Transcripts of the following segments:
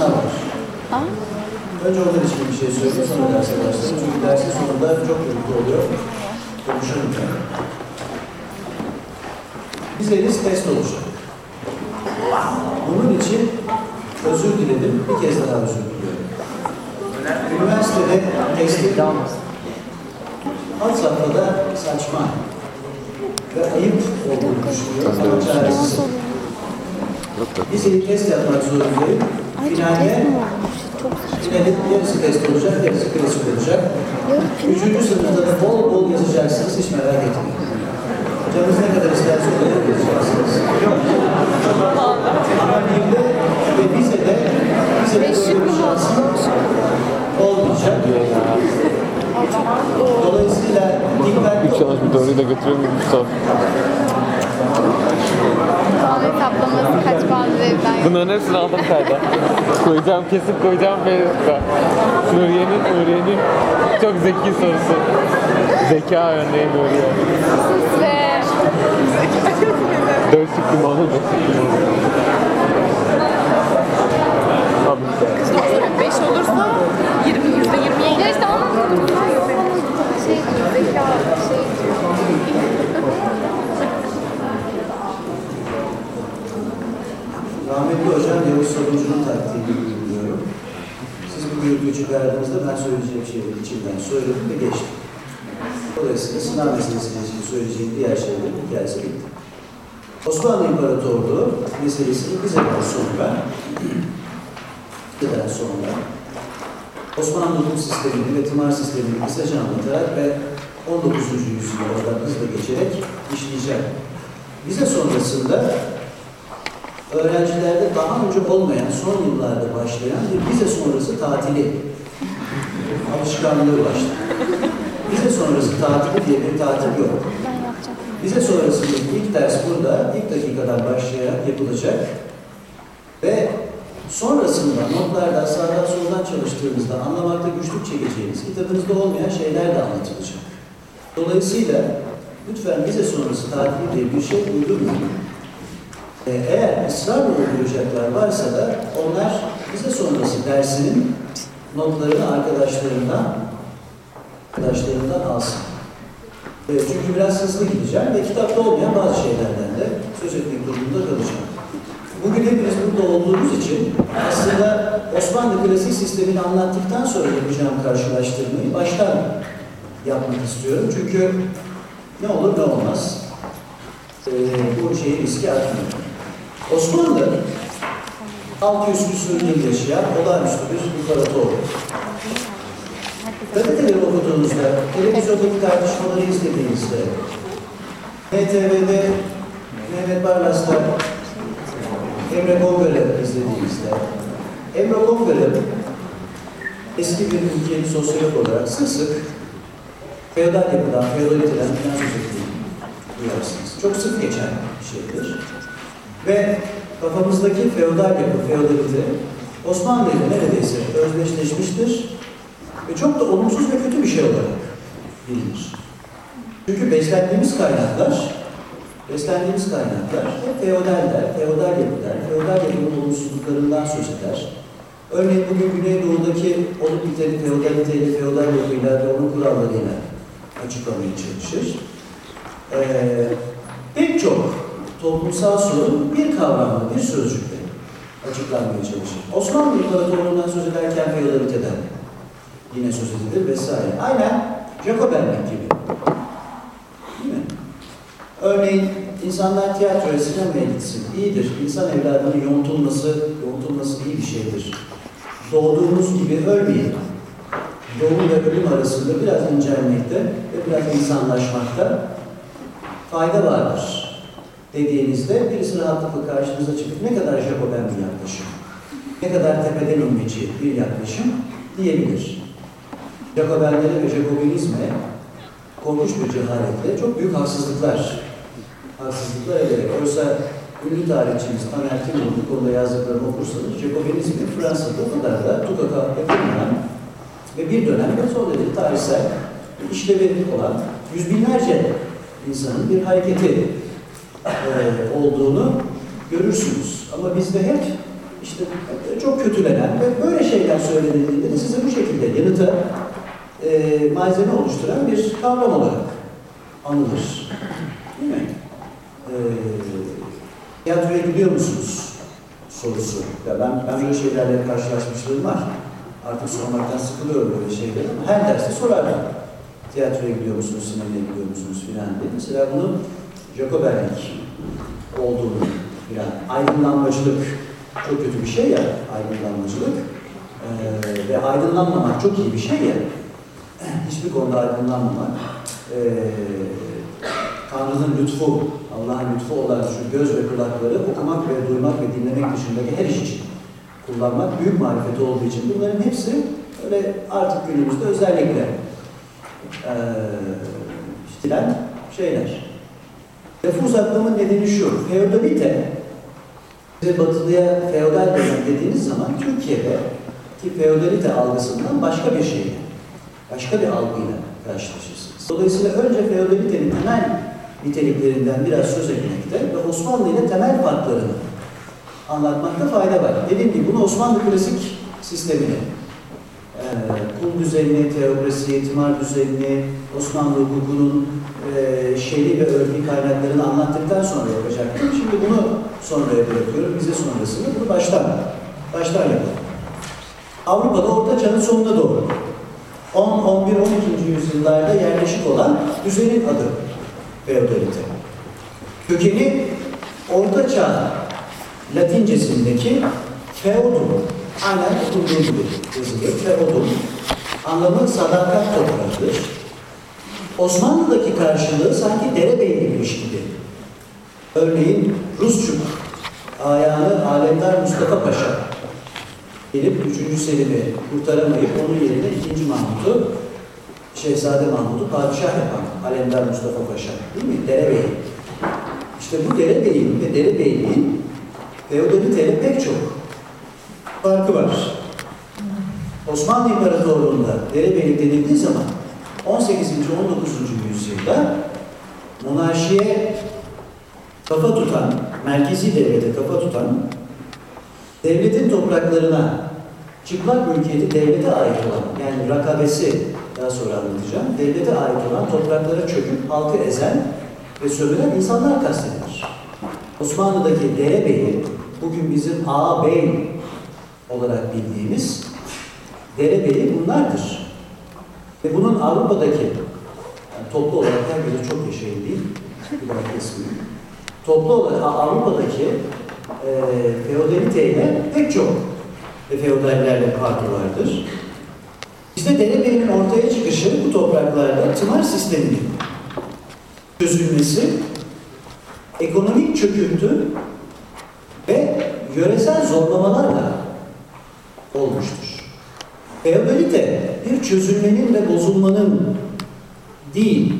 sınav var. Aa, Önce onlar için bir şey söyleyeyim, sonra derse başlayalım. Çünkü dersin sonunda çok gürültü oluyor. Konuşalım yani. Vizeniz test olacak. Bunun için özür diledim, bir kez daha özür diliyorum. Üniversitede testin alt safhada saçma ve ayıp olduğunu düşünüyorum ama çaresiz. Vizeyi test yapmak zorundayım. Finalde. Finalin yarısı test olacak, yarısı klasik olacak. Üçüncü sınıfta da bol bol yazacaksınız, hiç merak etmeyin. Canınız ne kadar isterse o kadar yazacaksınız. Birde ve vizede, vizede böyle bir şansınız olmayacak. Dolayısıyla dikkatli İnşallah bir olun. doğruyu da götürüyor muyum Mustafa? Hesaplaması kaç puan evden Bunların hepsini aldım kayda. koyacağım, kesip koyacağım Facebook'a. Nuriye'nin, Nuriye'nin çok zeki sorusu. Zeka örneği Nuriye. Sus be. Dört çıktım oğlum, dört çıktım oğlum. Abi, 5 olursa 20 yüzde 20'ye Ya işte onun şey zeka şey Rahmetli hocam Yavuz Sabuncu'nun taktiğini uyguluyorum. Siz bu gürültüyü çıkardığınızda ben söyleyeceğim şeyleri içimden söyledim ve geçtim. Dolayısıyla sınav meselesiyle ilgili söyleyeceğim diğer şeylerin hikayesi bitti. Osmanlı İmparatorluğu meselesini Bize'den sonra Bize'den sonra Osmanlı hukuk sistemini ve tımar sistemini kısaca anlatarak ve 19. yüzyıla oradan hızla geçerek işleyeceğim. Vize sonrasında öğrencilerde daha önce olmayan, son yıllarda başlayan bir vize sonrası tatili alışkanlığı başladı. Vize sonrası tatili diye bir tatil yok. Vize sonrasındaki ilk ders burada, ilk dakikadan başlayarak yapılacak. Ve sonrasında notlardan sağdan soldan çalıştığınızda anlamakta güçlük çekeceğiniz, kitabınızda olmayan şeyler de anlatılacak. Dolayısıyla lütfen vize sonrası tatili diye bir şey uydurmayın. Ee, Eğer ısrarla uygulayacaklar varsa da onlar vize sonrası dersinin notlarını arkadaşlarından arkadaşlarından alsın. Ee, Çünkü biraz hızlı gideceğim ve kitapta olmayan bazı şeylerden de söz etmek durumunda kalacağım. Bugün hepiniz burada olduğunuz için aslında Osmanlı klasik sistemini anlattıktan sonra yapacağım karşılaştırmayı baştan yapmak istiyorum. Çünkü ne olur ne olmaz ee, bu şeyi riske atmıyor. Osmanlı 600 küsur yıl yaşayan olağanüstü bir imparator. Gazeteleri okuduğunuzda, televizyondaki tartışmaları izlediğinizde, NTV'de Mehmet Barlas'ta Emre Gongör'ü izlediğinizde, Emre Gongör'ü eski bir ülkenin sosyolog olarak sık sık feodal yapıdan, feodaliteden falan söz ettiğini duyarsınız. Çok sık geçen bir şeydir. Ve kafamızdaki feodal yapı, feodalite Osmanlı ile neredeyse özdeşleşmiştir ve çok da olumsuz ve kötü bir şey olarak bilinir. Çünkü beslendiğimiz kaynaklar, beslendiğimiz kaynaklar hep feodaller, feodal yapılar, feodal yapının olumsuzluklarından söz eder. Örneğin bugün Güneydoğu'daki olup biteni feodaliteyle, feodal yapıyla ve onun kurallarıyla açıklamaya çalışır. Ee, pek çok toplumsal sorun bir kavramla, bir sözcükle açıklanmaya çalışır. Osmanlı İmparatorluğu'ndan söz ederken feodaliteden yine söz edilir vesaire. Aynen Jacobenlik gibi. Değil mi? Örneğin insanlar tiyatroya, sinemaya gitsin. İyidir. İnsan evladının yontulması, yontulması iyi bir şeydir. Doğduğumuz gibi ölmeyelim. Doğum ve ölüm arasında biraz incelmekte ve biraz insanlaşmakta fayda vardır dediğinizde birisi rahatlıkla karşınıza çıkıp ne kadar Jacoben bir yaklaşım, ne kadar tepeden inmeci bir yaklaşım diyebilir. Jacobenlere ve Jacobinizme korkunç bir cehaletle çok büyük haksızlıklar, haksızlıklar ederek. Oysa ünlü tarihçimiz Taner Timur'un bu konuda yazdıklarını okursanız Jacobinizmi Fransa'da o kadar da tukaka yapılmayan ve bir dönem ve son derece tarihsel işlevi olan yüz binlerce insanın bir hareketi e, olduğunu görürsünüz. Ama bizde hep işte çok kötülenen ve böyle şeyler söylenildiğinde de size bu şekilde yanıta e, malzeme oluşturan bir kavram olarak anılır. Değil mi? E, tiyatroya gidiyor musunuz? sorusu. Ya ben, ben böyle şeylerle karşılaşmışlığım var. Artık sormaktan sıkılıyorum böyle şeyleri ama her derste sorarlar. Tiyatroya gidiyor musunuz, sinemaya gidiyor musunuz filan diye. Mesela bunun Jacobenlik olduğunu filan. Aydınlanmacılık çok kötü bir şey ya, aydınlanmacılık. Ee, ve aydınlanmamak çok iyi bir şey ya. Hiçbir konuda aydınlanmamak. Ee, Tanrı'nın lütfu, Allah'ın lütfu olan şu göz ve kulakları okumak ve duymak ve dinlemek dışındaki her iş için kullanmak büyük marifeti olduğu için bunların hepsi öyle artık günümüzde özellikle e, istilen şeyler. Lafı uzatmamın nedeni şu, feodalite, size batılıya feodal dönem dediğiniz zaman Türkiye'de ki feodalite algısından başka bir şeyle, başka bir algıyla karşılaşırsınız. Dolayısıyla önce feodalitenin temel niteliklerinden biraz söz etmekte ve Osmanlı ile temel farklarını anlatmakta fayda var. Dediğim gibi bunu Osmanlı klasik sistemini, e, kul düzenini, teokrasi, timar düzenini, Osmanlı hukukunun e, şer'i ve örgü kaynaklarını anlattıktan sonra yapacaktım. Şimdi bunu sonraya bırakıyorum. Bize sonrasını bunu baştan, baştan yapalım. Avrupa'da Orta Çağ'ın sonuna doğru 10, 11, 12. yüzyıllarda yerleşik olan düzenin adı feodalite. Kökeni Orta Çağ Latincesindeki feodum, aynen okunduğu gibi yazılır. Feodum, anlamı sadakat toprağıdır. Osmanlı'daki karşılığı sanki derebeylikmiş gibi. Örneğin Rusçuk ayağını Alemdar Mustafa Paşa gelip 3. Selim'i kurtaramayıp onun yerine 2. Mahmut'u Şehzade Mahmut'u padişah yapan Alemdar Mustafa Paşa değil mi? Derebey. İşte bu derebeyliğin ve derebeyliğin feodaliteyle pek çok farkı var. Osmanlı İmparatorluğu'nda derebeylik denildiği zaman 18. 19. yüzyılda monarşiye kafa tutan, merkezi devlete kafa tutan, devletin topraklarına çıplak mülkiyeti devlete ait olan, yani rakabesi daha sonra anlatacağım, devlete ait olan topraklara çöküp halkı ezen ve sömüren insanlar kastedilir. Osmanlı'daki derebeyi, bugün bizim ağabey olarak bildiğimiz derebeyi bunlardır. Ve bunun Avrupa'daki, yani toplu olarak herkese çok yaşayın bir daha. Toplu olarak Avrupa'daki e, feodaliteyle pek çok ve feodallerle farkı vardır. Bizde derebeyinin ortaya çıkışı bu topraklarda tımar sisteminin çözülmesi, ekonomik çöküntü ve yöresel zorlamalarla olmuştur. Feodalite bir çözülmenin ve bozulmanın değil,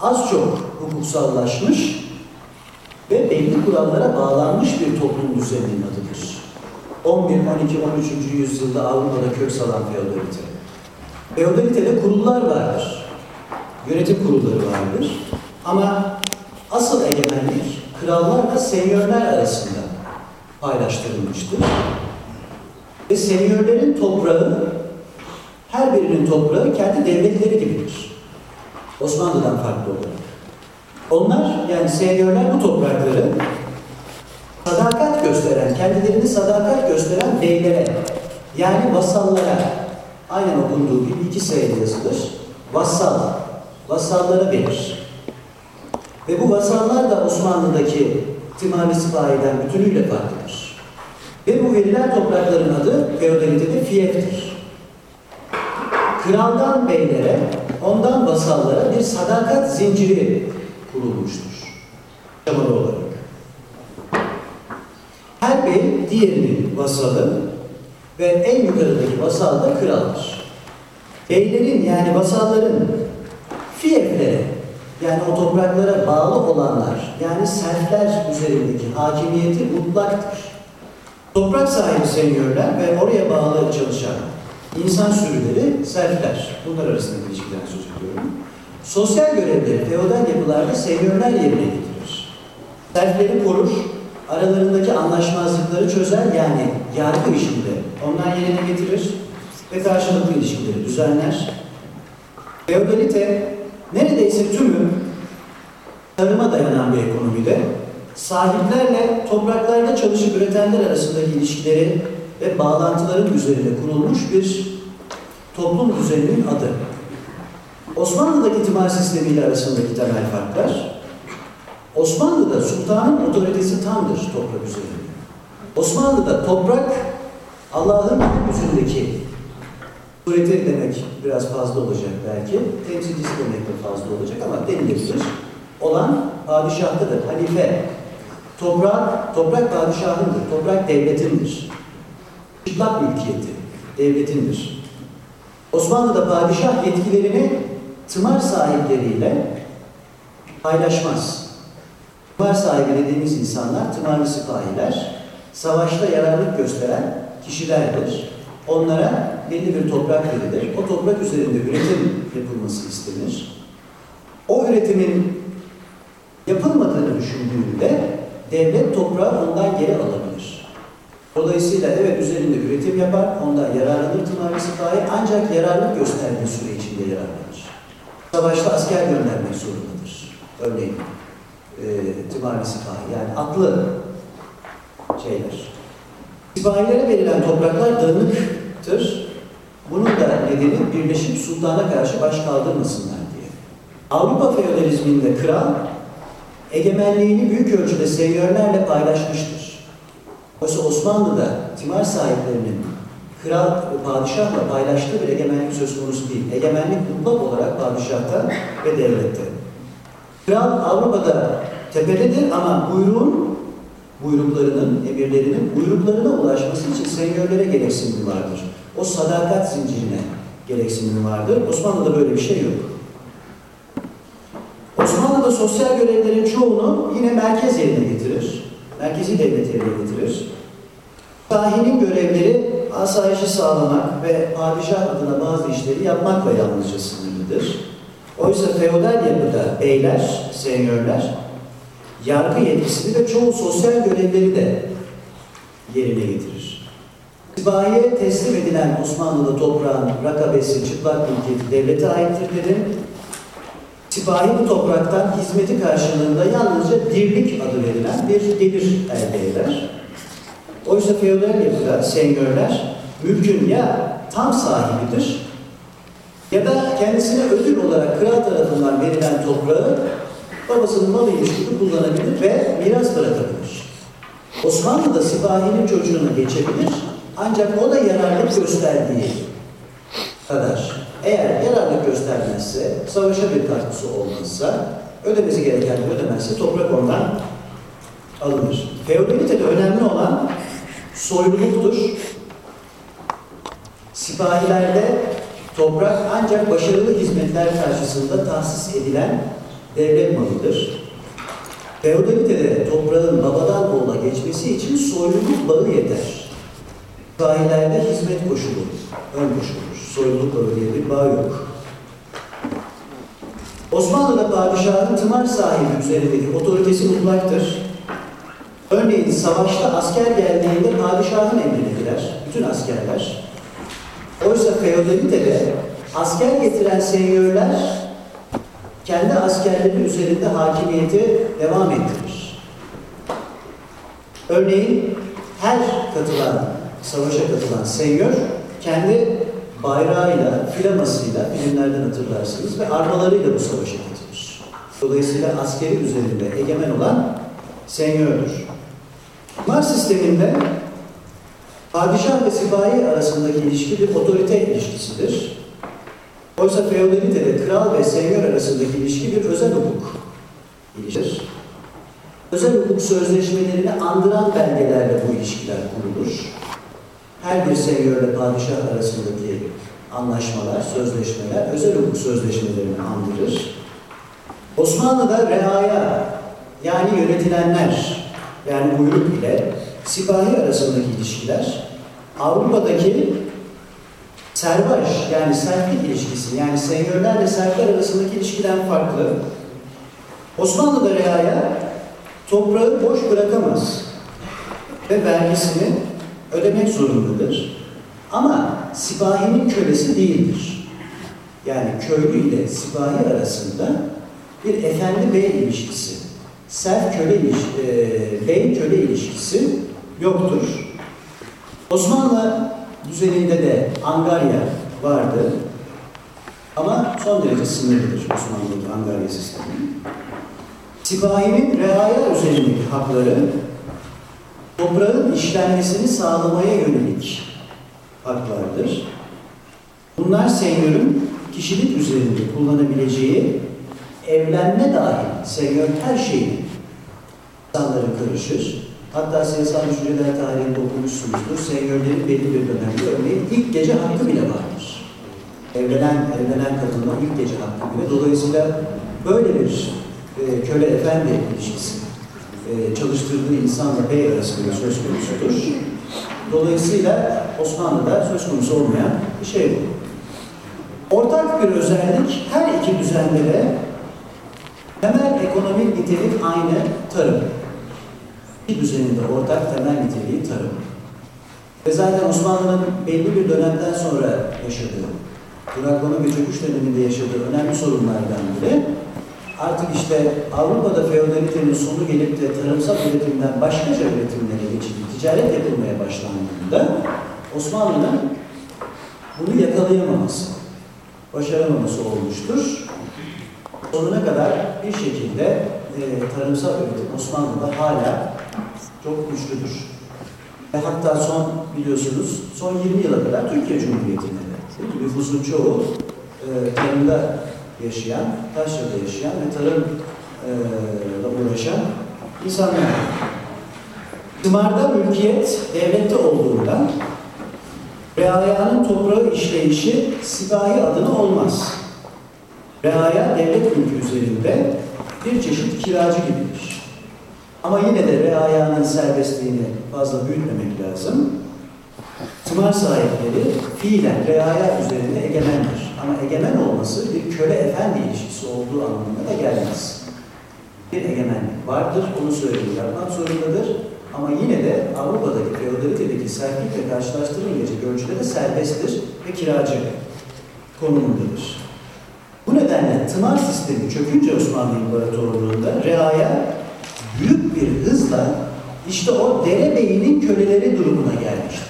az çok hukuksallaşmış ve belli kurallara bağlanmış bir toplum düzeninin adıdır. 11, 12, 13. yüzyılda Avrupa'da kök salan feodalite. Feodalitede kurullar vardır. Yönetim kurulları vardır. Ama asıl egemenlik krallarla senyörler arasında paylaştırılmıştır. Ve senyörlerin toprağı, her birinin toprağı kendi devletleri gibidir. Osmanlı'dan farklı olarak. Onlar, yani senyörler bu toprakları sadakat gösteren, kendilerini sadakat gösteren beylere, yani vasallara, aynen okunduğu gibi iki sayılı yazılır, vassal, vasallara verir. Ve bu vasallar da Osmanlı'daki timali sipahiden bütünüyle farklıdır. Ve bu verilen toprakların adı feodalitede fiyeftir. Kraldan beylere, ondan vasallara bir sadakat zinciri kurulmuştur. Şamalı olarak. Her bey diğerinin vasalı ve en yukarıdaki vasal da kraldır. Beylerin yani vasalların fiyeflere yani o topraklara bağlı olanlar yani serfler üzerindeki hakimiyeti mutlaktır. Toprak sahibi senyörler ve oraya bağlı çalışan insan sürüleri serfler. Bunlar arasındaki ilişkiden söz ediyorum. Sosyal görevleri feodal yapılarda senyörler yerine getirir. Serfleri korur, aralarındaki anlaşmazlıkları çözer yani yargı işinde onlar yerine getirir ve karşılıklı ilişkileri düzenler. Feodalite neredeyse tümü tarıma dayanan bir ekonomide sahiplerle topraklarda çalışıp üretenler arasındaki ilişkileri ve bağlantıların üzerine kurulmuş bir toplum düzeninin adı. Osmanlı'daki timar sistemiyle arasındaki temel farklar, Osmanlı'da sultanın otoritesi tamdır toprak üzerinde. Osmanlı'da toprak Allah'ın yüzündeki sureti demek biraz fazla olacak belki, temsilcisi demek de fazla olacak ama denilebilir. Olan padişahtadır, halife. Toprak, toprak padişahındır, toprak devletindir. Çıplak mülkiyeti, devletindir. Osmanlı'da padişah yetkilerini tımar sahipleriyle paylaşmaz. Tımar sahibi dediğimiz insanlar tımarlı sipahiler, savaşta yararlık gösteren kişilerdir. Onlara belli bir toprak verilir. O toprak üzerinde üretim yapılması istenir. O üretimin yapılmadığını düşündüğünde devlet toprağı ondan geri alabilir. Dolayısıyla evet üzerinde üretim yapar, ondan yararlanır tımarlı sipahi ancak yararlık gösterdiği süre içinde yararlanır. Savaşta asker göndermek zorundadır. Örneğin e, tımarlı sipahi yani aklı şeyler. Sipahilere verilen topraklar dağınıktır. Bunun da nedeni birleşip sultana karşı baş kaldırmasınlar diye. Avrupa feodalizminde kral egemenliğini büyük ölçüde seyyörlerle paylaşmıştır. Oysa Osmanlı'da timar sahiplerinin kral ve padişahla paylaştığı bir egemenlik söz konusu değil. Egemenlik mutlak olarak padişahta ve devlette. Kral Avrupa'da tepededir ama buyruğun, buyruklarının, emirlerinin buyruklarına ulaşması için senyörlere gereksinimi vardır. O sadakat zincirine gereksinimi vardır. Osmanlı'da böyle bir şey yok. Osmanlı'da sosyal görevlerin çoğunu yine merkez yerine getirir. Merkezi devlet yerine getirir. Şahinin görevleri asayişi sağlamak ve padişah adına bazı işleri yapmakla yalnızca sınırlıdır. Oysa feodal yapıda beyler, senyörler, yargı yetkisini ve çoğu sosyal görevleri de yerine getirir. Sipahiye teslim edilen Osmanlı'da toprağın rakabesi, çıplak mülkiyeti devlete aittir dedim. Sipahi bu topraktan hizmeti karşılığında yalnızca dirlik adı verilen bir gelir elde eder. Oysa feodal yapıda senyörler mülkün ya tam sahibidir ya da kendisine ödül olarak kral tarafından verilen toprağı babasının malıymış gibi kullanabilir ve miras bırakabilir. Osmanlı'da sipahinin çocuğuna geçebilir ancak o da yararlık gösterdiği kadar. Eğer yararlık göstermezse, savaşa bir katkısı olmazsa, ödemesi gereken ödemezse toprak ondan alınır. Feodalitede önemli olan soyluluktur. Sipahilerde toprak ancak başarılı hizmetler karşısında tahsis edilen devlet malıdır. Feodalitede toprağın babadan oğula geçmesi için soyluluk bağı yeter. Sipahilerde hizmet koşulu, ön koşuldur. Soyluluk diye bir bağ yok. Osmanlı'da padişahın tımar sahibi üzerindeki otoritesi mutlaktır. Örneğin savaşta asker geldiğinde padişahın emrindekiler, bütün askerler. Oysa feodalitede asker getiren senyörler kendi askerleri üzerinde hakimiyeti devam ettirir. Örneğin her katılan, savaşa katılan senyör kendi bayrağıyla, flamasıyla, filmlerden hatırlarsınız ve armalarıyla bu savaşa katılır. Dolayısıyla askeri üzerinde egemen olan senyördür. Mar sisteminde padişah ve sipahi arasındaki ilişki bir otorite ilişkisidir. Oysa feodalitede kral ve senyör arasındaki ilişki bir özel hukuk ilişkidir. Özel hukuk sözleşmelerini andıran belgelerle bu ilişkiler kurulur. Her bir senyörle padişah arasındaki anlaşmalar, sözleşmeler özel hukuk sözleşmelerini andırır. Osmanlı'da reaya yani yönetilenler yani buyruk ile sipahi arasındaki ilişkiler Avrupa'daki serbaş yani serflik ilişkisi yani senyörlerle serfler arasındaki ilişkiden farklı. Osmanlı'da reaya toprağı boş bırakamaz. ve vergisini ödemek zorundadır. Ama sipahinin kölesi değildir. Yani köylü ile sipahi arasında bir efendi bey ilişkisi, serf köle ilişkisi, bey köle ilişkisi yoktur. Osmanlı düzeninde de angarya vardı. Ama son derece sınırlıdır Osmanlı'daki angarya sistemi. Sipahinin reaya üzerindeki hakları toprağın işlenmesini sağlamaya yönelik haklardır. Bunlar senyörün kişilik üzerinde kullanabileceği evlenme dahil senyör her şeyi insanlara karışır. Hatta siyasal düşünceler tarihinde okumuşsunuzdur. Senyörlerin belli bir dönemde örneğin ilk gece hakkı bile vardır. Evlenen, evlenen kadınla ilk gece hakkı bile. Dolayısıyla böyle bir e, köle efendi ilişkisi e, çalıştırdığı insanla bey arasında söz konusudur. Dolayısıyla Osmanlı'da söz konusu olmayan bir şey bu. Ortak bir özellik her iki düzende de temel ekonomik nitelik aynı tarım. Bir düzeninde ortak temel niteliği tarım. Ve zaten Osmanlı'nın belli bir dönemden sonra yaşadığı, duraklama ve çöküş döneminde yaşadığı önemli sorunlardan biri artık işte Avrupa'da feodalitenin sonu gelip de tarımsal üretimden başkaca üretimlere geçilip ticaret yapılmaya başlandığında Osmanlı'nın bunu yakalayamaması, başaramaması olmuştur. Sonuna kadar bir şekilde e, tarımsal üretim Osmanlı'da hala çok güçlüdür. Ve hatta son biliyorsunuz son 20 yıla kadar Türkiye Cumhuriyeti'nde de nüfusun çoğu e, tarımda yaşayan, taşrada yaşayan ve tarımla uğraşan insanlar. Tımarda mülkiyet devlette olduğundan reayanın toprağı işleyişi sipahi adına olmaz. Reaya devlet mülkü üzerinde bir çeşit kiracı gibidir. Ama yine de reayanın serbestliğini fazla büyütmemek lazım. Tımar sahipleri fiilen reaya üzerinde egemendir. Ama egemen olması bir köle efendi ilişkisi olduğu anlamına da gelmez. Bir egemenlik vardır, onu söylediği yapmak zorundadır. Ama yine de Avrupa'daki feodalitedeki sertlikle karşılaştırılınca ölçüde de serbesttir ve kiracı konumundadır. Bu nedenle tımar sistemi çökünce Osmanlı İmparatorluğu'nda reaya büyük bir hızla işte o derebeyinin köleleri durumuna gelmiştir.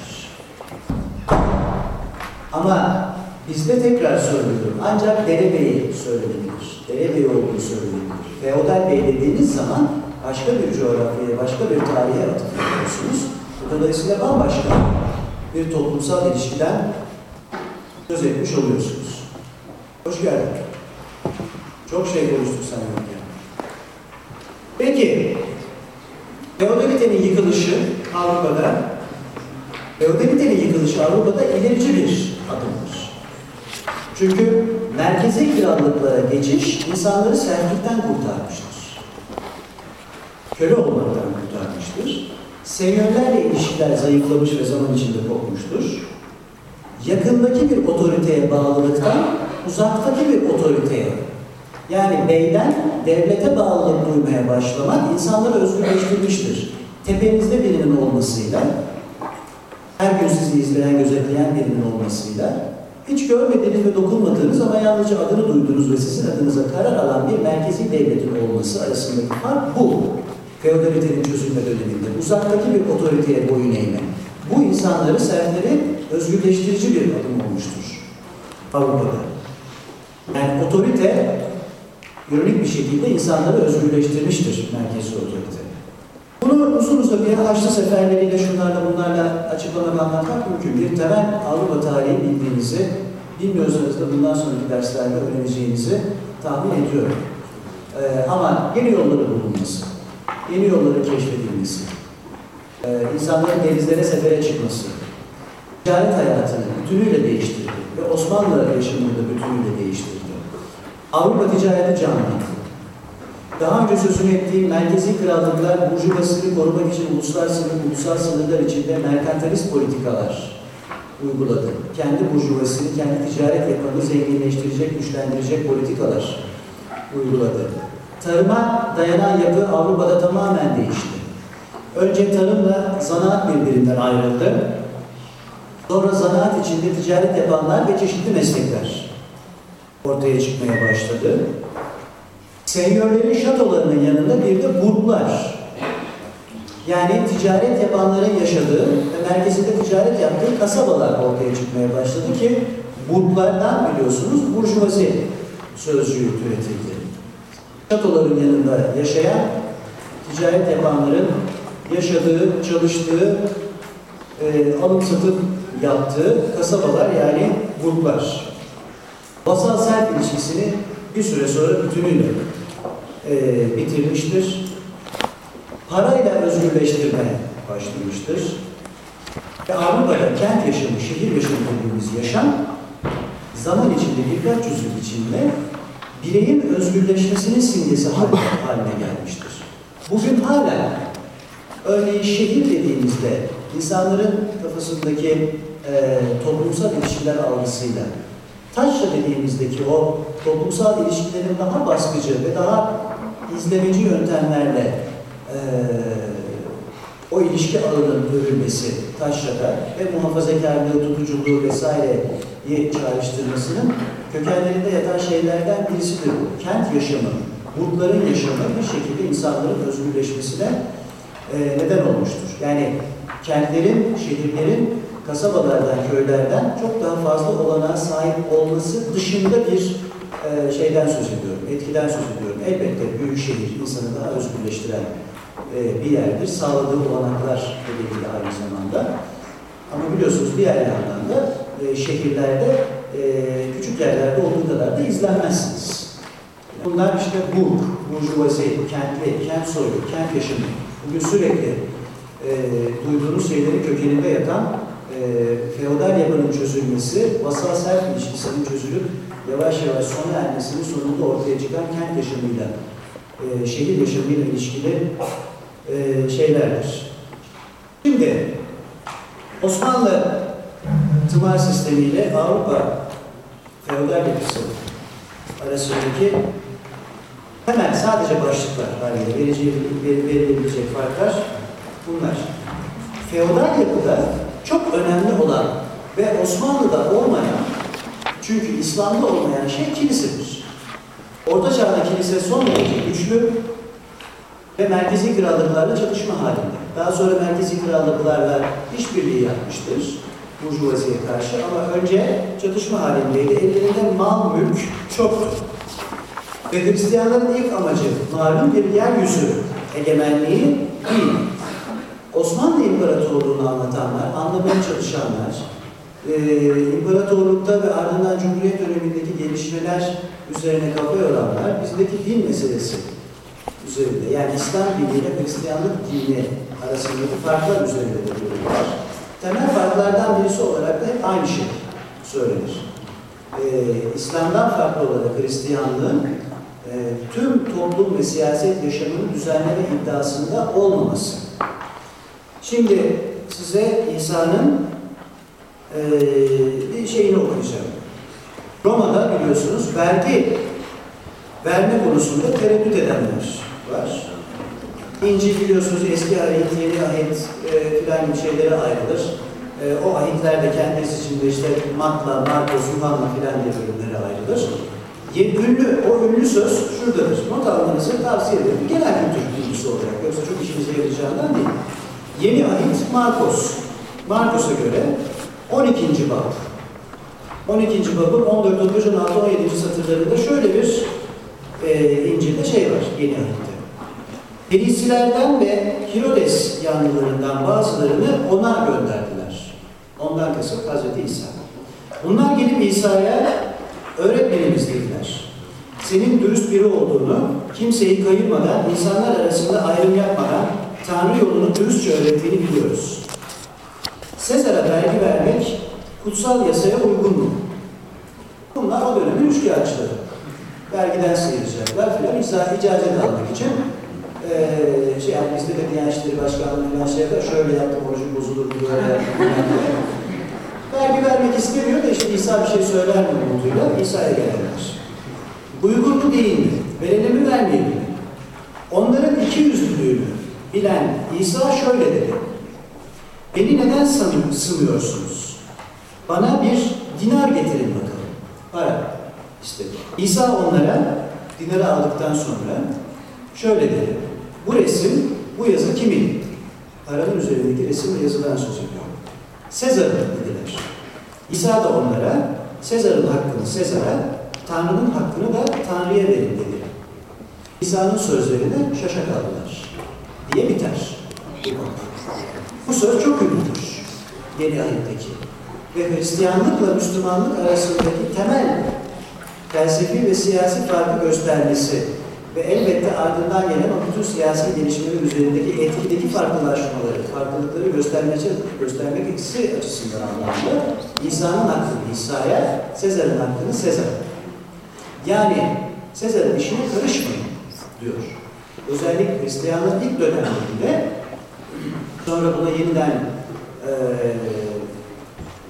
Ama bizde tekrar söylüyorum ancak derebeyi söylenebilir. Derebey olduğu söylenebilir. Feodal bey dediğiniz zaman başka bir coğrafyaya, başka bir tarihe atıf ediyorsunuz. Dolayısıyla bambaşka bir toplumsal ilişkiden söz etmiş oluyorsunuz. Hoş geldin. Çok şey konuştuk sen yokken. Peki, feodalitenin yıkılışı Avrupa'da, feodalitenin yıkılışı Avrupa'da ilerici bir adımdır. Çünkü merkezi krallıklara geçiş insanları sertlikten kurtarmıştır. Köle olmaktan kurtarmıştır. Senyörlerle ilişkiler zayıflamış ve zaman içinde kopmuştur. Yakındaki bir otoriteye bağlılıktan uzaktaki bir otoriteye yani beyden devlete bağlılık duymaya başlamak insanları özgürleştirmiştir. Tepenizde birinin olmasıyla, her gün sizi izleyen, gözetleyen birinin olmasıyla, hiç görmediğiniz ve dokunmadığınız ama yalnızca adını duyduğunuz ve sizin adınıza karar alan bir merkezi devletin olması arasındaki fark bu. Feodalitenin çözülme döneminde uzaktaki bir otoriteye boyun eğme. Bu insanları, serfleri özgürleştirici bir adım olmuştur Avrupa'da. Yani otorite ironik bir şekilde insanları özgürleştirmiştir merkezi otorite. Bunu uzun uzadıya Haçlı seferleriyle şunlarla bunlarla açıklamak anlatmak mümkün. Bir temel Avrupa tarihi bildiğinizi, bilmiyorsanız da bundan sonraki derslerde öğreneceğinizi tahmin ediyorum. Ee, ama yeni yolları bulunması, yeni yolları keşfedilmesi, e, insanların denizlere sefere çıkması, ticaret hayatını bütünüyle değiştirdi ve Osmanlı yaşamını da bütünüyle değiştirdi. Avrupa ticareti canlandı. Daha önce sözünü ettiğim merkezi krallıklar burjuvasını korumak için uluslar sınır, ulusal sınırlar içinde merkantilist politikalar uyguladı. Kendi burjuvasını, kendi ticaret yapanı zenginleştirecek, güçlendirecek politikalar uyguladı. Tarıma dayanan yapı Avrupa'da tamamen değişti. Önce tarımla zanaat birbirinden ayrıldı. Sonra zanaat içinde ticaret yapanlar ve çeşitli meslekler ortaya çıkmaya başladı. Senyörlerin şatolarının yanında bir de burglar. Yani ticaret yapanların yaşadığı ve merkezinde ticaret yaptığı kasabalar ortaya çıkmaya başladı ki burglardan biliyorsunuz burjuvazi sözcüğü türetildi. Şatoların yanında yaşayan, ticaret yapanların yaşadığı, çalıştığı, e, alım satım yaptığı kasabalar yani burglar. Vasal sert ilişkisini bir süre sonra bütünüyle e, bitirmiştir. Parayla özgürleştirme başlamıştır. Ve Avrupa'da kent yaşamı, şehir yaşamı dediğimiz yaşam zaman içinde birkaç yüzyıl içinde bireyin özgürleşmesinin simgesi haline, gelmiştir. Bugün hala örneğin şehir dediğimizde insanların kafasındaki e, toplumsal ilişkiler algısıyla taşra dediğimizdeki o toplumsal ilişkilerin daha baskıcı ve daha izlemeci yöntemlerle e, o ilişki ağının örülmesi taşrada ve muhafazakarlığı, tutuculuğu vesaireyi çağrıştırmasının kökenlerinde yatan şeylerden birisidir. Kent yaşamı, burgların yaşamı bir şekilde insanların özgürleşmesine e, neden olmuştur. Yani kentlerin, şehirlerin kasabalardan, köylerden çok daha fazla olanağa sahip olması dışında bir e, şeyden söz ediyorum, etkiden söz ediyorum. Elbette büyük şehir insanı daha özgürleştiren e, bir yerdir. Sağladığı olanaklar nedeniyle aynı zamanda. Ama biliyorsunuz diğer yandan da e, şehirlerde, e, küçük yerlerde olduğu kadar da izlenmezsiniz. Bunlar işte burg, burjuvazi, kentli, kent soyu, kent yaşamı. Bugün sürekli e, duyduğunuz şeylerin kökeninde yatan e, feodal yapının çözülmesi, vasal sert ilişkisinin çözülüp yavaş yavaş sona ermesinin sonunda ortaya çıkan kent yaşamıyla, e, şehir yaşamıyla ilişkili e, şeylerdir. Şimdi Osmanlı tımar sistemiyle Avrupa feodal yapısı arasındaki hemen sadece başlıklar ver- verilebilecek farklar bunlar. Feodal yapıda çok önemli olan ve Osmanlı'da olmayan çünkü İslam'da olmayan şey kilisedir. Orta Çağ'da kilise son derece güçlü ve merkezi krallıklarla çatışma halinde. Daha sonra merkezi krallıklarla işbirliği yapmıştır Burjuvazi'ye karşı ama önce çatışma halindeydi. Ellerinde mal, mülk çoktu. Ve Hristiyanların ilk amacı malum bir yeryüzü egemenliği değil. Osmanlı İmparatorluğu'nu anlatanlar, anlamaya çalışanlar, e, imparatorlukta ve ardından Cumhuriyet dönemindeki gelişmeler üzerine kafa yoranlar, bizdeki din meselesi üzerinde, yani İslam dini ile Hristiyanlık dini arasındaki farklar üzerinde de duruyorlar. Temel farklardan birisi olarak da hep aynı şey söylenir. Ee, İslam'dan farklı olarak Hristiyanlığın e, tüm toplum ve siyaset yaşamını düzenleme iddiasında olmaması. Şimdi size İsa'nın e, şeyini okuyacağım. Roma'da biliyorsunuz vergi verme konusunda tereddüt edenler var. İncil biliyorsunuz eski ahit, yeni ahit e, filan şeylere ayrılır. E, o ahitlerde kendisi içinde işte Matla, Markos, Yuhanna filan diye bölümlere ayrılır. Ünlü, o ünlü söz şuradadır. Not almanızı tavsiye ederim. Genel kültür bilgisi olarak. Yoksa çok işinize yarayacağından değil. Yeni ahit Markos. Markos'a göre 12. bab. 12. babın 14, 15, 16, 17. satırlarında şöyle bir e, İncil'de şey var yeni ahitte. Ferisilerden ve Hirodes yanlılarından bazılarını ona gönderdiler. Ondan kasıt Hazreti İsa. Bunlar gelip İsa'ya öğretmenimiz dediler. Senin dürüst biri olduğunu, kimseyi kayırmadan, insanlar arasında ayrım yapmadan Tanrı yolunu dürüstçe öğrettiğini biliyoruz. Sezar'a vergi vermek kutsal yasaya uygun mu? Bunlar o dönemin üçkağıtçıları. Vergiden sıyıracaklar filan İsa icazet almak için eee şey yani bizde de Diyanet İşleri Başkanlığı filan şey yapar, şöyle yaptım orucun bozulur böyle. Vergi vermek istemiyor da işte İsa bir şey söyler mi umuduyla İsa'ya gelirler. Uygun mu değil mi? Verelim mi vermeyelim mi? Onların iki yüzlülüğünü bilen İsa şöyle dedi. Beni neden sanı- sınıyorsunuz? Bana bir dinar getirin bakalım. Para istedi. İsa onlara dinarı aldıktan sonra şöyle dedi. Bu resim, bu yazı kimin? Paranın üzerindeki resim ve yazıdan söz ediyor. Sezar'ın dediler. İsa da onlara Sezar'ın hakkını Sezar'a, Tanrı'nın hakkını da Tanrı'ya verin dedi. İsa'nın sözlerine şaşa kaldılar diye biter. Bu söz çok ünlüdür. Yeni ayetteki. Ve Hristiyanlıkla Müslümanlık arasındaki temel felsefi ve siyasi farkı göstermesi ve elbette ardından gelen o bütün siyasi gelişmeler üzerindeki etkideki farklılaşmaları, farklılıkları göstermesi, göstermek ikisi açısından anlamda İsa'nın hakkını İsa'ya, Sezar'ın hakkını Sezar'a. Yani Sezar'ın işine karışmayın diyor. Özellikle Hristiyanlığın ilk dönemlerinde sonra buna yeniden eee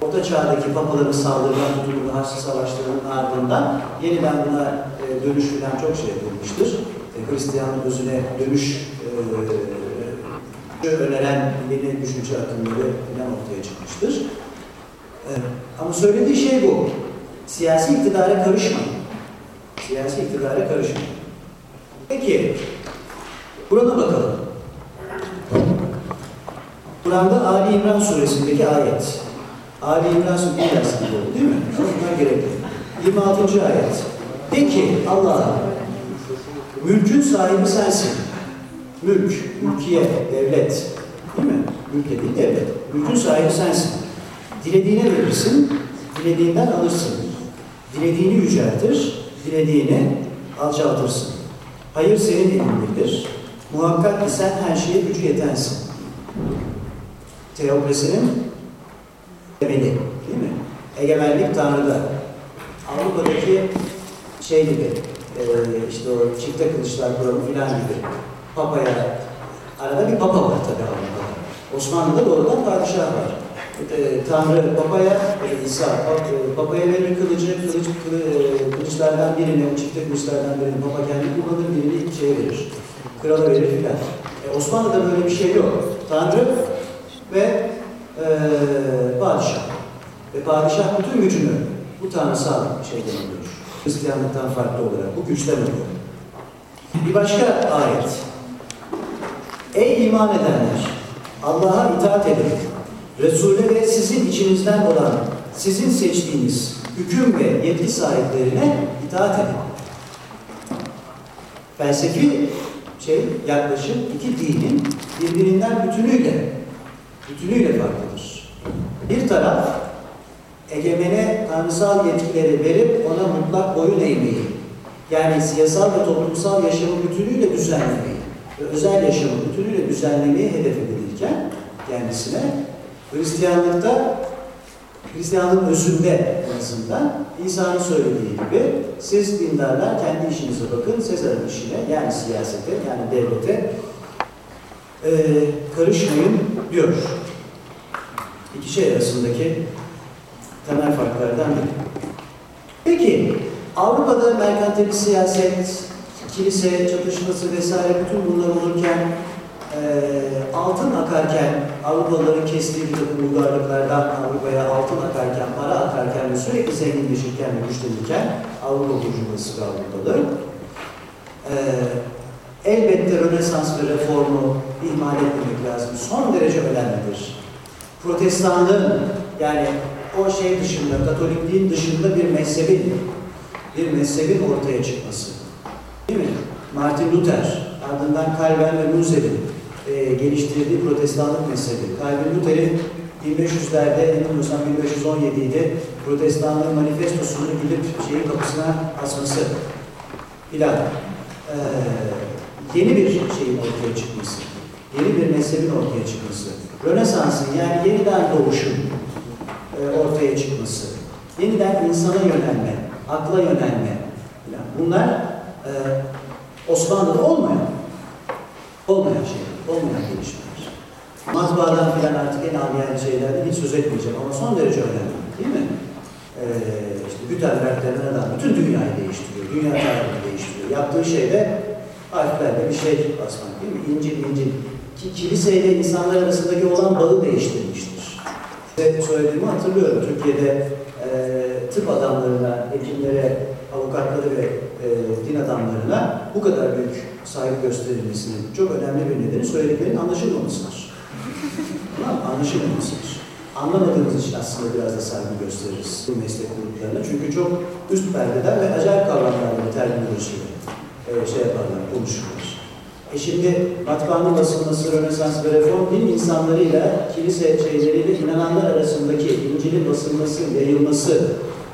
Orta Çağ'daki papaların saldırıdan tutulduğu Haçlı Savaşları'nın ardından yeniden buna e, dönüş çok şey yapılmıştır. E, Hristiyanlık özüne dönüş e, öneren yeni düşünce akımları falan ortaya çıkmıştır. E, ama söylediği şey bu. Siyasi iktidara karışmayın. Siyasi iktidara karışmayın. Peki, burada bakalım. Kur'an'da Ali İmran suresindeki ayet. Ali İmran suresi dersi gibi oldu değil mi? Bunlar gerekli. 26. ayet. De ki Allah'ım, mülkün sahibi sensin. Mülk, mülkiye, devlet. Değil mi? Mülk değil devlet. Mülkün sahibi sensin. Dilediğine verirsin, dilediğinden alırsın. Dilediğini yüceltir, dilediğini alçaltırsın. Hayır senin elindedir. Muhakkak ki sen her şeye gücü yetensin. Teokrasinin temeli, değil mi? Egemenlik Tanrı'da. Avrupa'daki şey gibi, e, işte o çifte kılıçlar kuramı filan gibi. Papaya, arada bir papa var tabii Avrupa'da. Osmanlı'da doğrudan padişah var. E, Tanrı papaya, e, İsa pap, e, papaya verir kılıcı, kılıç, kılı, e, kılıçlardan birini, o çifte kılıçlardan birini papa kendi kullanır, birini şeye verir. Krala verir filan. E, Osmanlı'da böyle bir şey yok. Tanrı ve e, padişah. Ve padişah bütün gücünü bu tanrısal şeyden alıyor. Hristiyanlıktan farklı olarak bu güçten alıyor. Bir başka ayet. Ey iman edenler! Allah'a itaat edin. Resul'e ve sizin içinizden olan, sizin seçtiğiniz hüküm ve yetki sahiplerine itaat edin. Felsefi şey, yaklaşım iki dinin birbirinden bütünüyle bütünüyle farklıdır. Bir taraf egemene tanrısal yetkileri verip ona mutlak boyun eğmeyi, yani siyasal ve toplumsal yaşamı bütünüyle düzenlemeyi ve özel yaşamı bütünüyle düzenlemeyi hedef edilirken kendisine Hristiyanlıkta Hristiyanlığın özünde en azından İsa'nın söylediği gibi siz dindarlar kendi işinize bakın, Sezar'ın işine yani siyasete yani devlete e, karışmayın diyor. İki şey arasındaki temel farklardan biri. Peki Avrupa'da merkantilist siyaset, kilise çatışması vesaire bütün bunlar olurken e, altın akarken Avrupalıların kestiği bir takım uygarlıklardan Avrupa'ya altın akarken, para akarken ve sürekli zenginleşirken ve güçlenirken Avrupa burjuvazisi Avrupalı e, elbette Rönesans ve reformu ihmal etmemek lazım. Son derece önemlidir. Protestanlığın yani o şey dışında, Katolikliğin dışında bir mezhebin, bir mezhebin ortaya çıkması. Değil mi? Martin Luther, ardından Calvin ve Luther'in e, geliştirdiği protestanlık mezhebi. Calvin Luther'in 1500'lerde, yanılmıyorsam 1517'de protestanlığın manifestosunu gidip şeyin kapısına asması filan. Ee, yeni bir şeyin ortaya çıkması, yeni bir mezhebin ortaya çıkması, Rönesans'ın yani yeniden doğuşun e, ortaya çıkması, yeniden insana yönelme, akla yönelme filan. Bunlar e, Osmanlı'da olmayan, olmayan şeyler, olmayan gelişmeler. Matbaadan filan artık en aliyane şeylerden hiç söz etmeyeceğim ama son derece önemli değil mi? Ee, işte Gutenberg denen adam bütün dünyayı değiştiriyor, dünya tarihini değiştiriyor. Yaptığı şey de harflerle bir şey basmak değil mi? İncil, İncil. ki kiliseyle insanlar arasındaki olan bağı değiştirmiştir. Ve söylediğimi hatırlıyorum. Türkiye'de e, tıp adamlarına, hekimlere, avukatları ve e, din adamlarına bu kadar büyük saygı gösterilmesinin çok önemli bir nedeni söylediklerinin anlaşılmamasıdır. Tamam? Anlaşılmamasıdır. Anlamadığımız için aslında biraz da saygı gösteririz bu meslek gruplarına. Çünkü çok üst perdeden ve acayip kavramlarla terminolojiyle e, şey yaparlar, konuşurlar. E şimdi matbaanın basılması, Rönesans ve Reform din insanlarıyla, kilise şeyleriyle inananlar arasındaki İncil'in basılması, yayılması,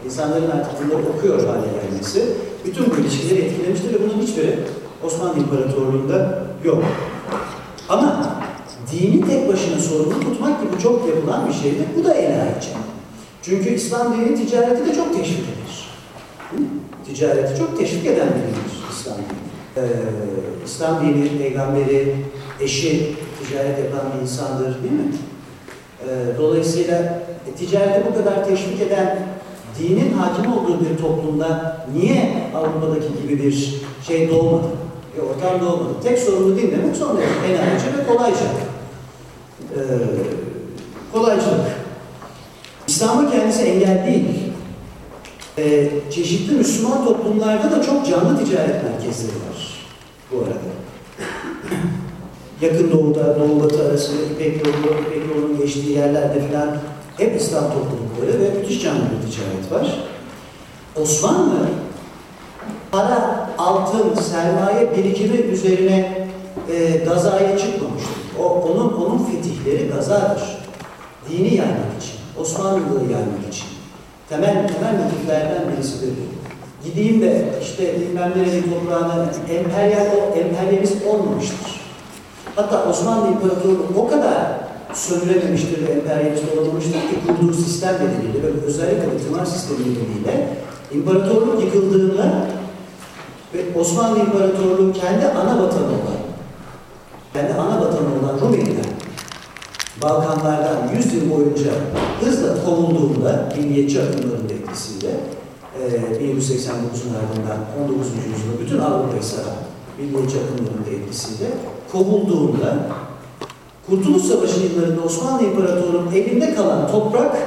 insanların artık bunları okuyor hale gelmesi, bütün bu ilişkileri etkilemiştir ve bunun hiçbiri Osmanlı İmparatorluğu'nda yok. Ama dini tek başına sorumlu tutmak gibi çok yapılan bir şeydir. Bu da enayice. Çünkü İslam dini ticareti de çok teşvik eder. Ticareti çok teşvik eden bir dindir İslam dini. Ee, İslam dini, peygamberi, eşi ticaret yapan bir insandır değil mi? Ee, dolayısıyla e, ticareti bu kadar teşvik eden dinin hakim olduğu bir toplumda niye Avrupa'daki gibi bir şey doğmadı? Bir ortam doğmadı. Tek sorumlu din demek son derece enayice ve kolayca. Ee, kolaycılık. İslam'ın kendisi engel değil. Ee, çeşitli Müslüman toplumlarda da çok canlı ticaret merkezleri var bu arada. Yakın Doğu'da, Doğu Batı arasında İpek yolu, İpek yolunun geçtiği yerlerde filan hep İslam toplulukları ve müthiş canlı bir ticaret var. Osmanlı para, altın, sermaye birikimi üzerine e, gazaya çıkmamıştır. O, onun, onun fetihleri gazadır. Dini yaymak için, Osmanlılığı yaymak için. Temel, temel motiflerden birisidir. Gideyim de işte bilmem nerenin toprağına emperyal, o emperyalist olmamıştır. Hatta Osmanlı İmparatorluğu o kadar sömürememiştir ve emperyalist olamamıştır ki kurduğu sistem nedeniyle ve özellikle tımar sistemi nedeniyle imparatorluk yıkıldığında ve Osmanlı İmparatorluğu kendi ana vatanı olan kendi ana vatanı olan Rumeliler Balkanlardan 100 yıl boyunca hızla kovulduğunda milliyetçi akımların etkisiyle e, 1789'un ardından 19. yüzyılda bütün Avrupa'yı saran milliyetçi akımların etkisiyle kovulduğunda Kurtuluş Savaşı yıllarında Osmanlı İmparatorluğu'nun elinde kalan toprak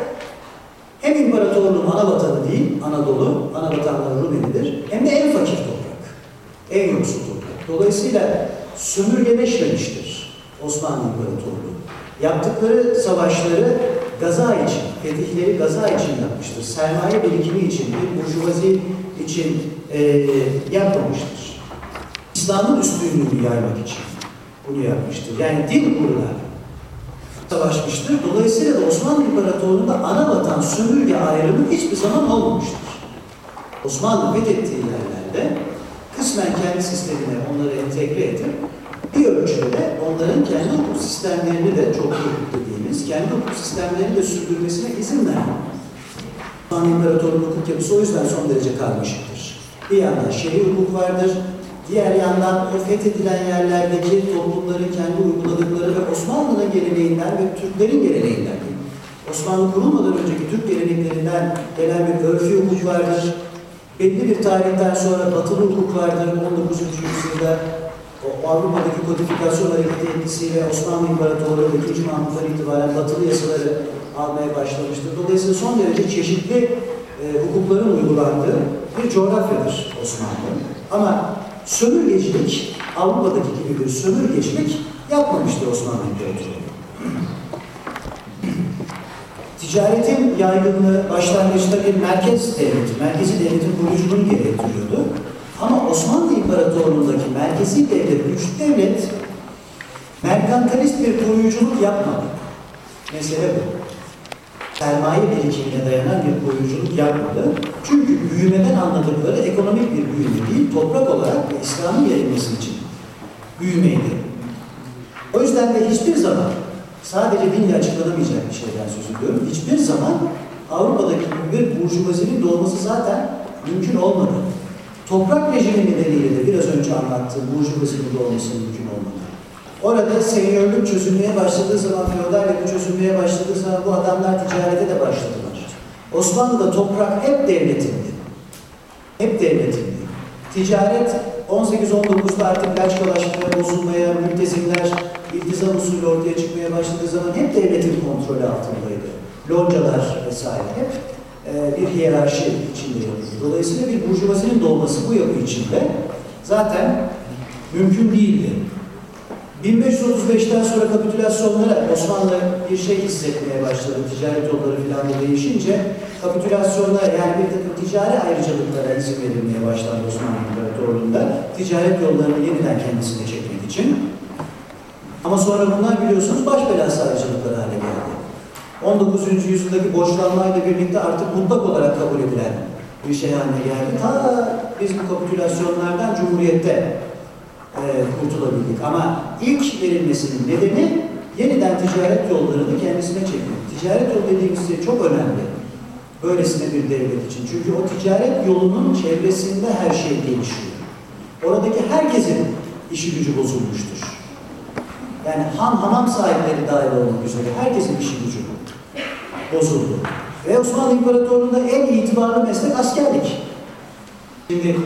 hem imparatorluğun ana vatanı değil, Anadolu, ana vatanları Rumelidir, hem de en fakir toprak, en yoksul toprak. Dolayısıyla sömürgeleşmemiştir Osmanlı İmparatorluğu. Yaptıkları savaşları gaza için, fetihleri gaza için yapmıştır. Sermaye birikimi için, bir burjuvazi için e, yapmamıştır. İslam'ın üstünlüğünü yaymak için bunu yapmıştır. Yani din uğruna savaşmıştır. Dolayısıyla da Osmanlı İmparatorluğu'nda ana vatan sömürge ayrımı hiçbir zaman olmamıştır. Osmanlı fethettiği yerlerde kısmen kendi sistemine onları entegre edip bir ölçüde onların kendi hukuk sistemlerini de çok hukuk dediğimiz, kendi hukuk sistemlerini de sürdürmesine izin verdi. Osmanlı İmparatorluğu'nun hukuk yapısı o yüzden son derece karmaşıktır. Bir yandan şer'i hukuk vardır, diğer yandan o fethedilen yerlerdeki toplumların kendi uyguladıkları ve Osmanlı'nın geleneğinden ve Türklerin geleneğinden. Osmanlı kurulmadan önceki Türk geleneklerinden gelen bir örfü hukuk vardır. Belli bir tarihten sonra batılı hukuk vardır 19. yüzyılda. O Avrupa'daki kodifikasyon hareketi etkisiyle Osmanlı İmparatorluğu 2. Mahmut'tan itibaren batılı yasaları almaya başlamıştır. Dolayısıyla son derece çeşitli e, hukukların uygulandığı bir coğrafyadır Osmanlı. Ama sömürgecilik, Avrupa'daki gibi bir sömürgecilik yapmamıştır Osmanlı İmparatorluğu. Ticaretin yaygınlığı başlangıçta bir merkez devleti, merkezi devletin kuruculuğunu gerektiriyordu. Ama Osmanlı İmparatorluğu'ndaki merkezi devlet, güçlü devlet merkantilist bir koruyuculuk yapmadı. Mesele bu. Sermaye birikimine dayanan bir koruyuculuk yapmadı. Çünkü büyümeden anladıkları ekonomik bir büyüme değil, toprak olarak ve İslam'ın yayılması için büyümeydi. O yüzden de hiçbir zaman sadece dinle açıklanamayacak bir şeyden söz ediyorum. Hiçbir zaman Avrupa'daki bir burjuvazinin doğması zaten mümkün olmadı. Toprak rejimi nedeniyle de biraz önce anlattığım burjuvazinin doğması mümkün olmadı. Orada senyörlük çözülmeye başladığı zaman, feodal yapı çözülmeye başladığı zaman bu adamlar ticarete de başladılar. Osmanlı'da toprak hep devletindi. Hep devletindi. Ticaret 18-19'da artık Belçikalaşmaya, bozulmaya, mültezimler iltizam usulü ortaya çıkmaya başladığı zaman hep devletin kontrolü altındaydı. Loncalar vesaire hep e, bir hiyerarşi içinde yapıldı. Dolayısıyla bir burjuvazinin doğması bu yapı içinde zaten mümkün değildi. 1535'ten sonra kapitülasyonlara Osmanlı bir şey hissetmeye başladı. Ticaret yolları falan da değişince kapitülasyonlara yani bir takım ticari ayrıcalıklara izin verilmeye başlandı Osmanlı İmparatorluğu'nda. Ticaret yollarını yeniden kendisine çekmek için. Ama sonra bunlar biliyorsunuz baş belası ayrıcalıklar hale geldi. 19. yüzyıldaki borçlanmayla birlikte artık mutlak olarak kabul edilen bir şey haline geldi. Ta biz bu kapitülasyonlardan Cumhuriyet'te e, kurtulabildik. Ama ilk verilmesinin nedeni yeniden ticaret yollarını kendisine çekmek. Ticaret yolu dediğimiz şey çok önemli. Böylesine bir devlet için. Çünkü o ticaret yolunun çevresinde her şey gelişiyor. Oradaki herkesin işi gücü bozulmuştur. Yani han hamam sahipleri dahil olmak üzere herkesin işi gücü bozuldu. Ve Osmanlı İmparatorluğu'nda en itibarlı meslek askerlik. Şimdi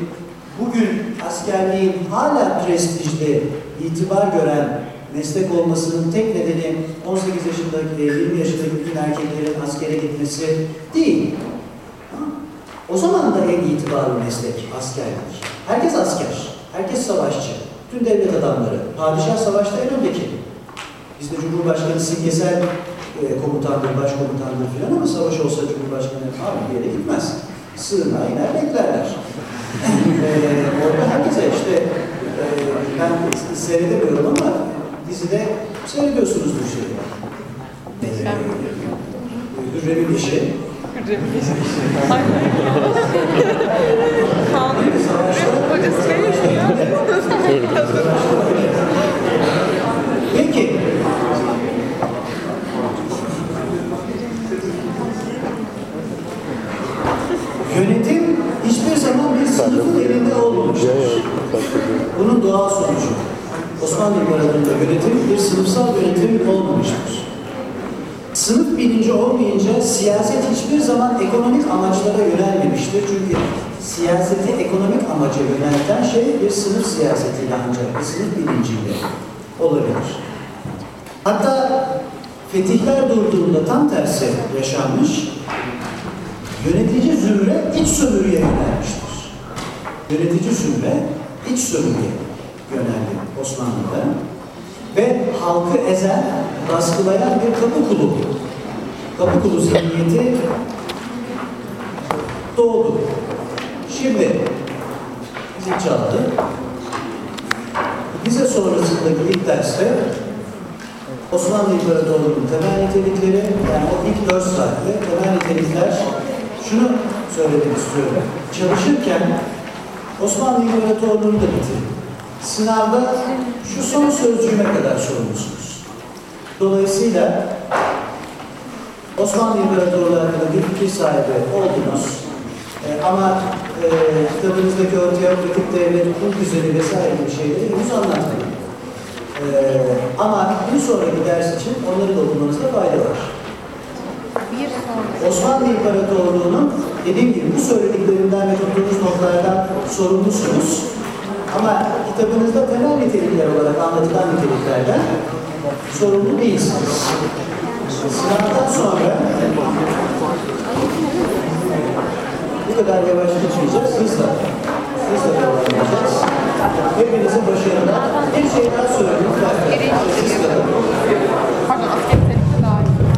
bugün askerliğin hala prestijli, itibar gören meslek olmasının tek nedeni 18 yaşındaki, 20 yaşındaki bütün erkeklerin askere gitmesi değil. O zaman da en itibarlı meslek askerlik. Herkes asker, herkes savaşçı. Tüm devlet adamları, padişah savaşta en öndeki. Bizde Cumhurbaşkanı simgesel e, komutandır, başkomutandır filan ama savaş olsa Cumhurbaşkanı abi bir yere gitmez. Sığınağa iner beklerler. e, orada herkese işte e, ben seyredemiyorum ama dizide seyrediyorsunuz bu şeyi. E, Hürrem'in işi. Kaan hocası şey. Peki. Yönetim hiçbir zaman bir sınıfın Bunun doğal sonucu. Osmanlı İmparatorluğu'nda yönetim bir sınıfsal yönetim olmamıştır. Sınıf bilinci olmayınca siyaset hiçbir zaman ekonomik amaçlara yönelmemiştir. Çünkü siyaseti ekonomik amaca yönelten şey bir sınıf siyasetiyle ancak bir sınıf bilinciyle olabilir. Hatta fetihler durduğunda tam tersi yaşanmış, yönetici zümre iç sömürüye yönelmiştir. Yönetici zümre iç sömürüye yöneldi Osmanlı'da ve halkı ezen, baskılayan bir kapı kulu. Kapı kulu zihniyeti doğdu. Şimdi zil çaldı. Bize sonrasındaki ilk derste Osmanlı İmparatorluğu'nun temel nitelikleri, yani o ilk dört saatte temel nitelikler, şunu söylemek istiyorum. Çalışırken Osmanlı İmparatorluğu'nu da bitirdim. Sınavda şu son sözcüğüne kadar sorumlusunuz. Dolayısıyla Osmanlı İmparatorluğu hakkında bir fikir sahibi oldunuz. E, ama e, kitabınızdaki o teokratik devlet, hukuk düzeni vesaire gibi şeyleri henüz anlatmayın. E, ama bir sonraki ders için onları da okumanızda fayda var. Bir sonraki. Osmanlı İmparatorluğu'nun dediğim gibi bu söylediklerimden ve tuttuğunuz notlardan sorumlusunuz. Ama kitabınızda temel nitelikler olarak anlatılan niteliklerden sorumlu değilsiniz. Sınavdan sonra bu kadar yavaş gitmeyeceğiz, hızla. Hızla devam edeceğiz. Hepinizin başarılar. Bir şey daha söyleyeyim. Siz